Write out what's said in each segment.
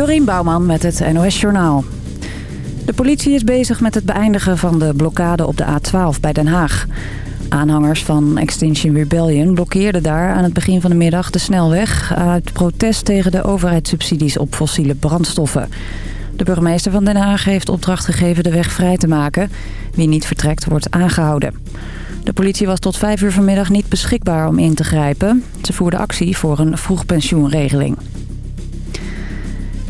Dorien Bouwman met het NOS Journaal. De politie is bezig met het beëindigen van de blokkade op de A12 bij Den Haag. Aanhangers van Extinction Rebellion blokkeerden daar aan het begin van de middag de snelweg... uit protest tegen de overheidssubsidies op fossiele brandstoffen. De burgemeester van Den Haag heeft opdracht gegeven de weg vrij te maken. Wie niet vertrekt wordt aangehouden. De politie was tot vijf uur vanmiddag niet beschikbaar om in te grijpen. Ze voerde actie voor een vroegpensioenregeling.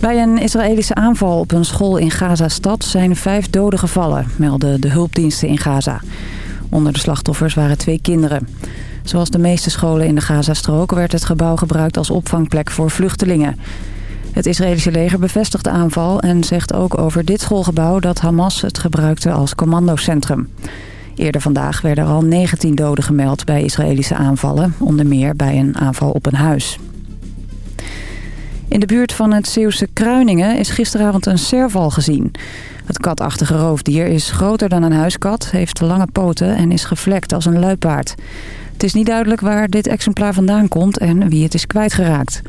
Bij een Israëlische aanval op een school in Gaza-stad zijn vijf doden gevallen, melden de hulpdiensten in Gaza. Onder de slachtoffers waren twee kinderen. Zoals de meeste scholen in de Gazastrook werd het gebouw gebruikt als opvangplek voor vluchtelingen. Het Israëlische leger bevestigt de aanval en zegt ook over dit schoolgebouw dat Hamas het gebruikte als commandocentrum. Eerder vandaag werden er al 19 doden gemeld bij Israëlische aanvallen, onder meer bij een aanval op een huis. In de buurt van het Zeeuwse Kruiningen is gisteravond een serval gezien. Het katachtige roofdier is groter dan een huiskat, heeft lange poten en is gevlekt als een luipaard. Het is niet duidelijk waar dit exemplaar vandaan komt en wie het is kwijtgeraakt.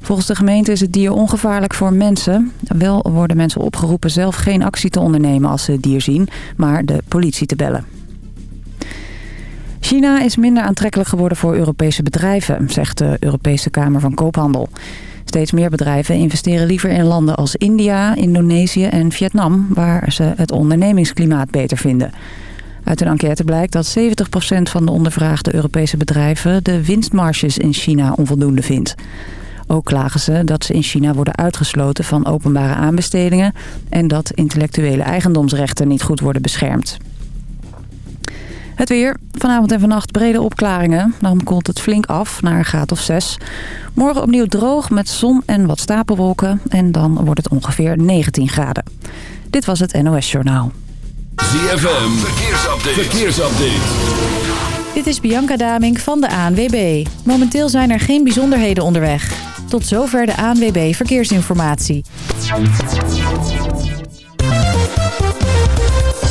Volgens de gemeente is het dier ongevaarlijk voor mensen. Wel worden mensen opgeroepen zelf geen actie te ondernemen als ze het dier zien, maar de politie te bellen. China is minder aantrekkelijk geworden voor Europese bedrijven, zegt de Europese Kamer van Koophandel. Steeds meer bedrijven investeren liever in landen als India, Indonesië en Vietnam... waar ze het ondernemingsklimaat beter vinden. Uit een enquête blijkt dat 70% van de ondervraagde Europese bedrijven... de winstmarges in China onvoldoende vindt. Ook klagen ze dat ze in China worden uitgesloten van openbare aanbestedingen... en dat intellectuele eigendomsrechten niet goed worden beschermd. Het weer. Vanavond en vannacht brede opklaringen. Dan koelt het flink af naar een graad of 6. Morgen opnieuw droog met zon en wat stapelwolken. En dan wordt het ongeveer 19 graden. Dit was het NOS Journaal. ZFM. Verkeersupdate. Verkeersupdate. Dit is Bianca Daming van de ANWB. Momenteel zijn er geen bijzonderheden onderweg. Tot zover de ANWB Verkeersinformatie.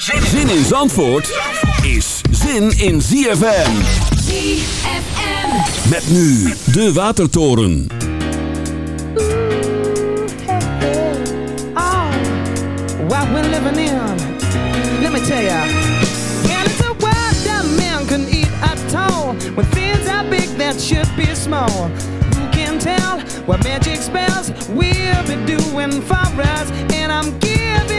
Zin in Zandvoort is zin in ZFM. ZFM. Met nu de Watertoren. Ah, what we're living in. Let me tell ya. And it's a world that man can eat at all. When things are big that should be small. Who can tell what magic spells we'll be doing for us? And I'm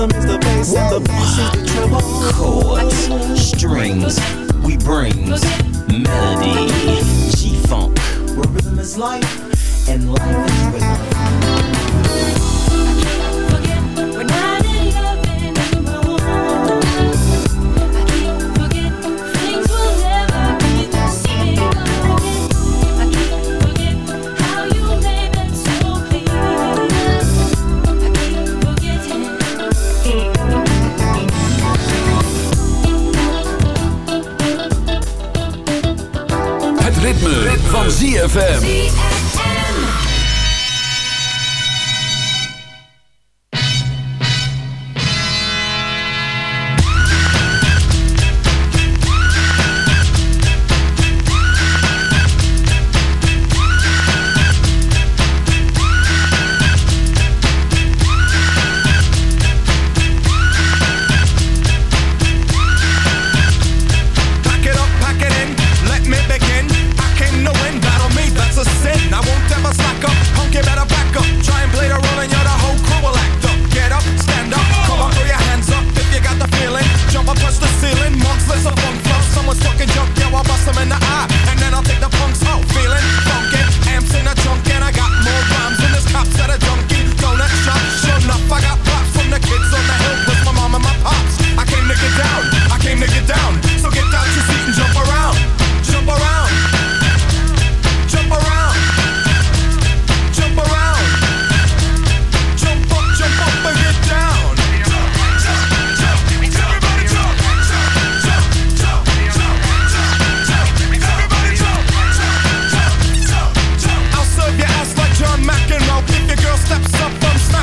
Rhythm is the bass and the bass is the treble.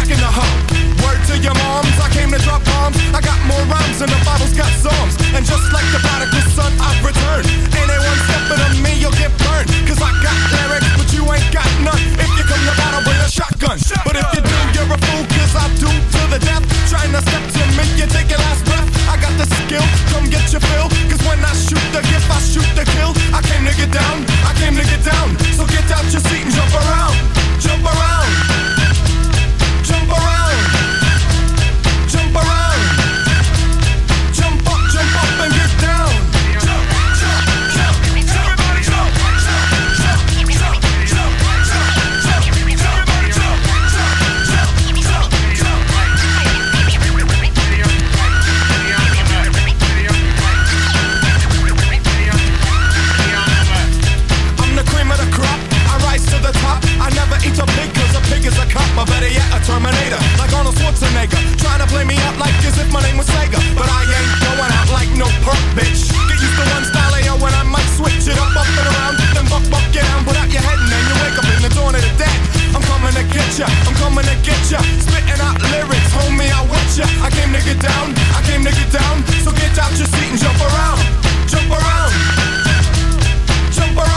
I'm smacking the hoe. Word to your moms, I came to drop bombs. I got more rhymes than the Bible's got psalms. And just like the prodigal son, I've returned. Anyone stepping on me, you'll get burned. Cause I got lyrics, but you ain't got none. If you come to battle, with a shotgun. But if you do, you're a fool, cause I do to the death. Trying to step to me, you take your last breath. I got the skill, come get your fill. Cause when I shoot the gift, I shoot the kill. I came to get down, I came to get down. play me up like as if my name was Sega. But I ain't going out like no perk, bitch. Get used to one style AO and I might switch it up, up and around. Then buck, buck, get down out your head, and then you wake up in the dawn of the dead. I'm coming to get ya, I'm coming to get ya. Spitting out lyrics, homie, I with ya. I came to get down, I came to get down. So get out your seat and jump around, jump around, jump around.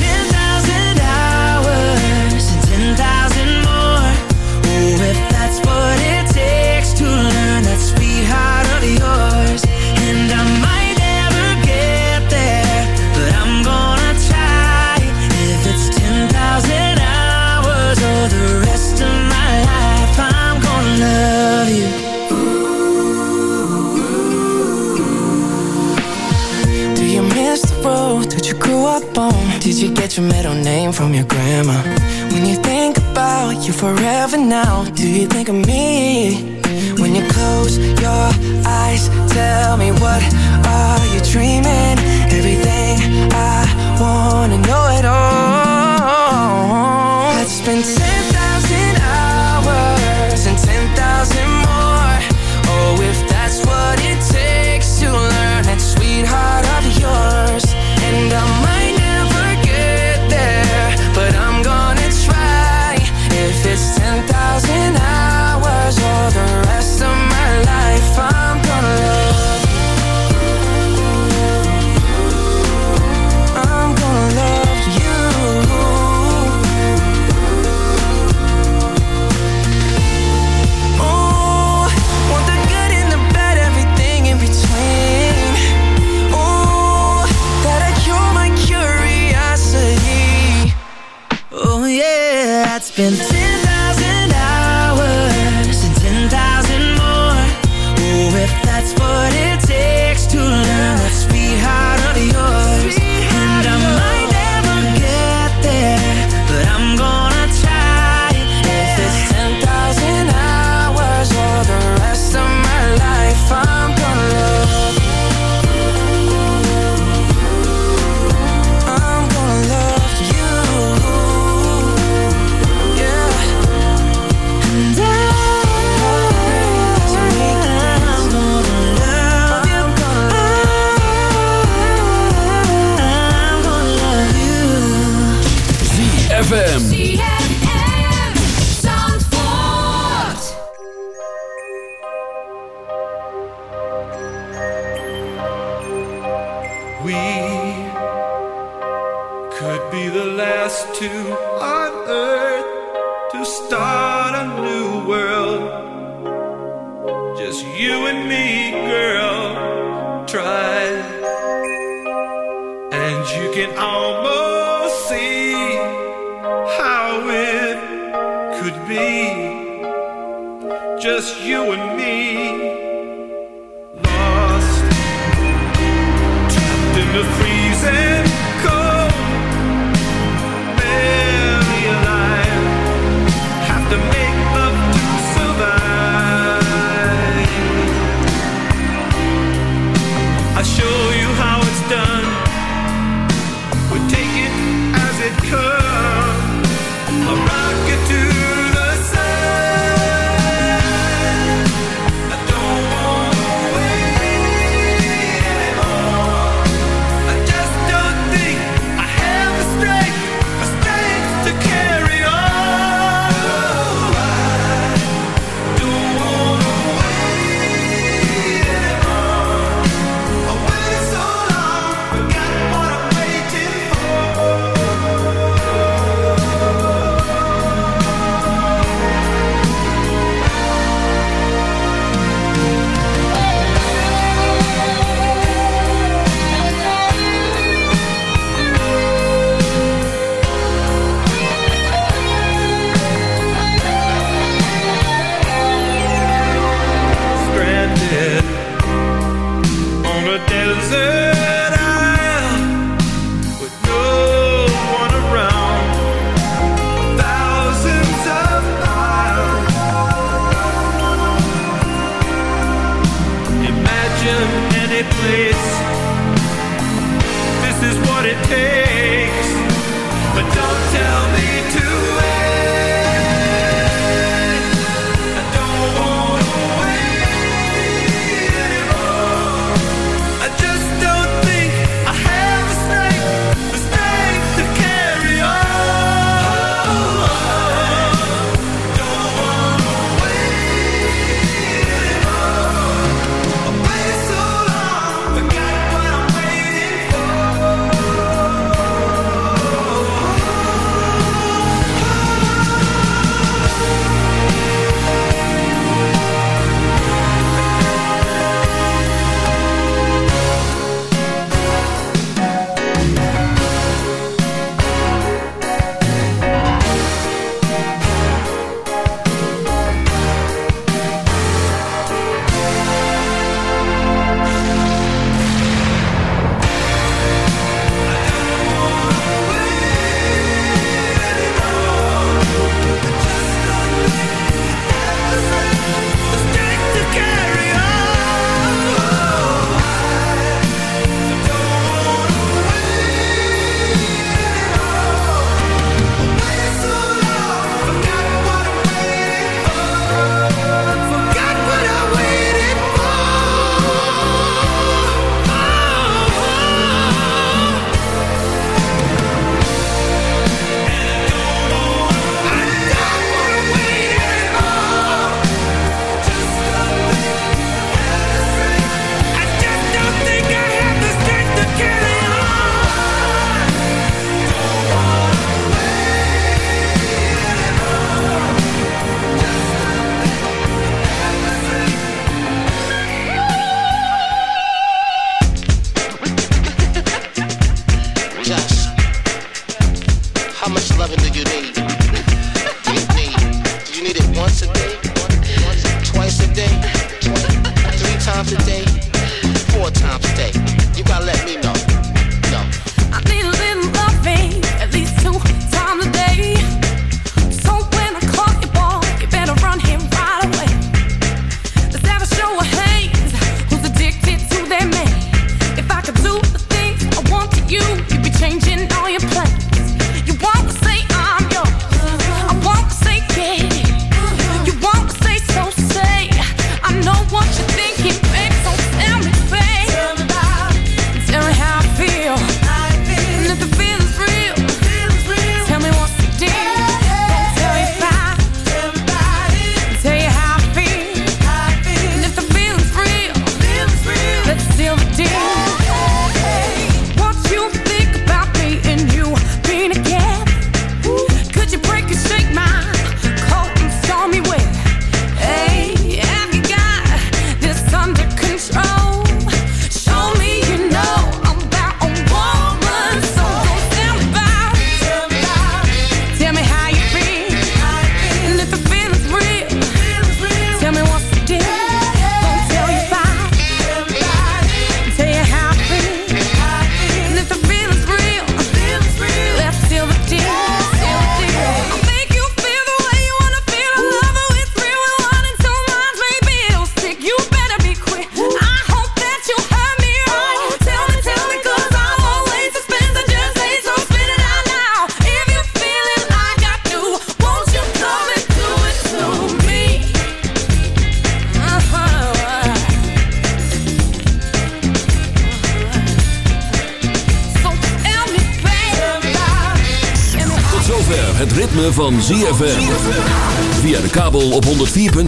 want you forever now Do you think of me? When you close your eyes Tell me what are you dreaming? Everything I wanna know it all Let's spend